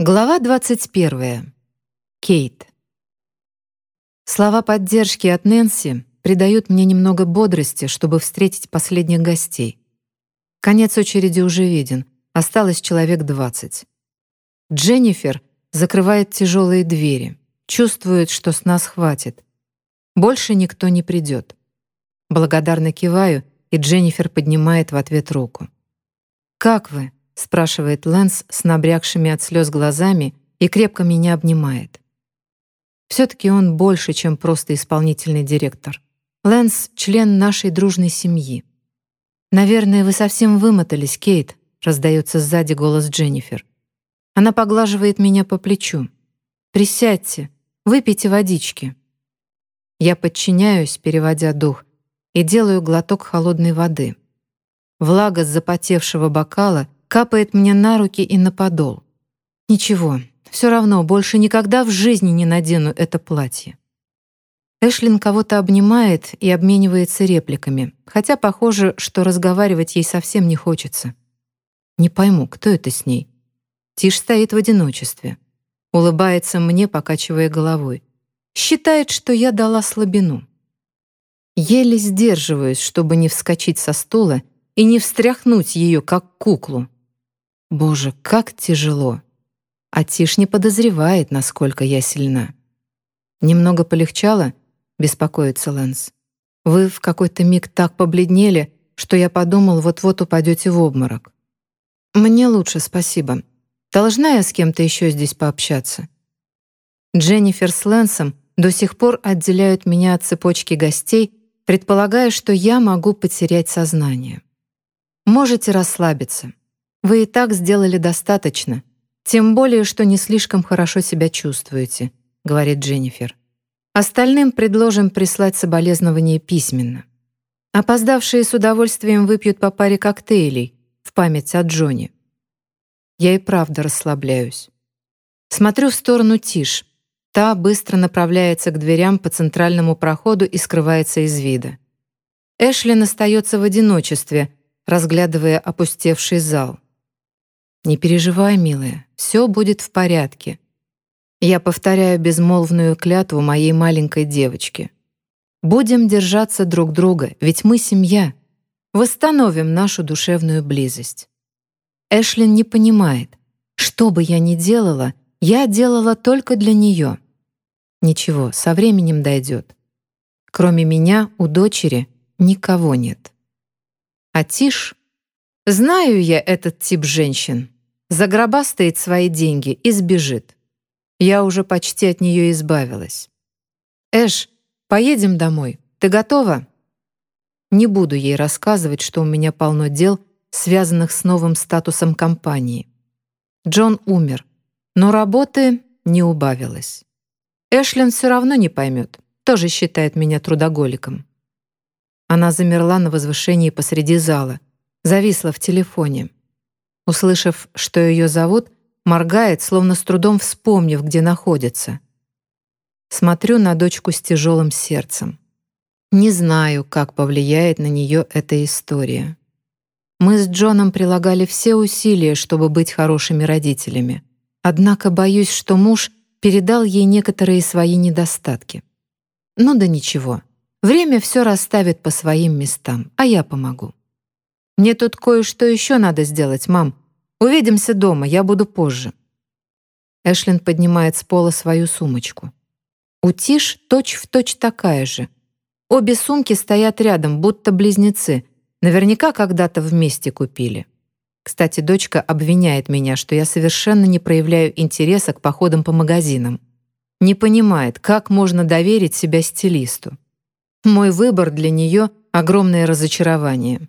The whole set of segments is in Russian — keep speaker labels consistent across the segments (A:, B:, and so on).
A: Глава 21. Кейт. Слова поддержки от Нэнси придают мне немного бодрости, чтобы встретить последних гостей. Конец очереди уже виден, осталось человек 20. Дженнифер закрывает тяжелые двери, чувствует, что с нас хватит. Больше никто не придет. Благодарно киваю, и Дженнифер поднимает в ответ руку. «Как вы?» — спрашивает Лэнс с набрякшими от слез глазами и крепко меня обнимает. Все-таки он больше, чем просто исполнительный директор. Лэнс — член нашей дружной семьи. «Наверное, вы совсем вымотались, Кейт», — раздается сзади голос Дженнифер. Она поглаживает меня по плечу. «Присядьте, выпейте водички». Я подчиняюсь, переводя дух, и делаю глоток холодной воды. Влага с запотевшего бокала капает мне на руки и на подол. Ничего, все равно больше никогда в жизни не надену это платье. Эшлин кого-то обнимает и обменивается репликами, хотя похоже, что разговаривать ей совсем не хочется. Не пойму, кто это с ней. Тиш стоит в одиночестве. Улыбается мне, покачивая головой. Считает, что я дала слабину. Еле сдерживаюсь, чтобы не вскочить со стула и не встряхнуть ее, как куклу. Боже, как тяжело. А Тиш не подозревает, насколько я сильна. Немного полегчало, беспокоится Лэнс. Вы в какой-то миг так побледнели, что я подумал, вот-вот упадете в обморок. Мне лучше, спасибо. Должна я с кем-то еще здесь пообщаться? Дженнифер с Лэнсом до сих пор отделяют меня от цепочки гостей, предполагая, что я могу потерять сознание. Можете расслабиться. Вы и так сделали достаточно. Тем более, что не слишком хорошо себя чувствуете, говорит Дженнифер. Остальным предложим прислать соболезнования письменно. Опоздавшие с удовольствием выпьют по паре коктейлей в память о Джоне. Я и правда расслабляюсь. Смотрю в сторону Тиш. Та быстро направляется к дверям по центральному проходу и скрывается из вида. Эшлин остается в одиночестве, разглядывая опустевший зал. «Не переживай, милая, все будет в порядке». Я повторяю безмолвную клятву моей маленькой девочки. «Будем держаться друг друга, ведь мы семья. Восстановим нашу душевную близость». Эшлин не понимает. Что бы я ни делала, я делала только для нее. Ничего, со временем дойдет. Кроме меня у дочери никого нет. А Тиш... Знаю я этот тип женщин загробастает свои деньги и сбежит. Я уже почти от нее избавилась. «Эш, поедем домой. Ты готова?» Не буду ей рассказывать, что у меня полно дел, связанных с новым статусом компании. Джон умер, но работы не убавилось. Эшлин все равно не поймет, тоже считает меня трудоголиком. Она замерла на возвышении посреди зала, зависла в телефоне. Услышав, что ее зовут, моргает, словно с трудом вспомнив, где находится. Смотрю на дочку с тяжелым сердцем. Не знаю, как повлияет на нее эта история. Мы с Джоном прилагали все усилия, чтобы быть хорошими родителями. Однако боюсь, что муж передал ей некоторые свои недостатки. Ну да ничего. Время все расставит по своим местам, а я помогу. Мне тут кое-что еще надо сделать, мам. Увидимся дома, я буду позже». Эшлин поднимает с пола свою сумочку. У Тиш точь-в-точь такая же. Обе сумки стоят рядом, будто близнецы. Наверняка когда-то вместе купили. Кстати, дочка обвиняет меня, что я совершенно не проявляю интереса к походам по магазинам. Не понимает, как можно доверить себя стилисту. Мой выбор для нее — огромное разочарование.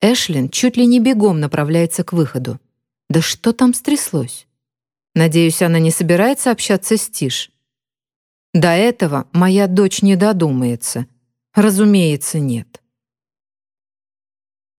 A: Эшлин чуть ли не бегом направляется к выходу. Да что там стряслось? Надеюсь, она не собирается общаться с Тиш. До этого моя дочь не додумается. Разумеется, нет.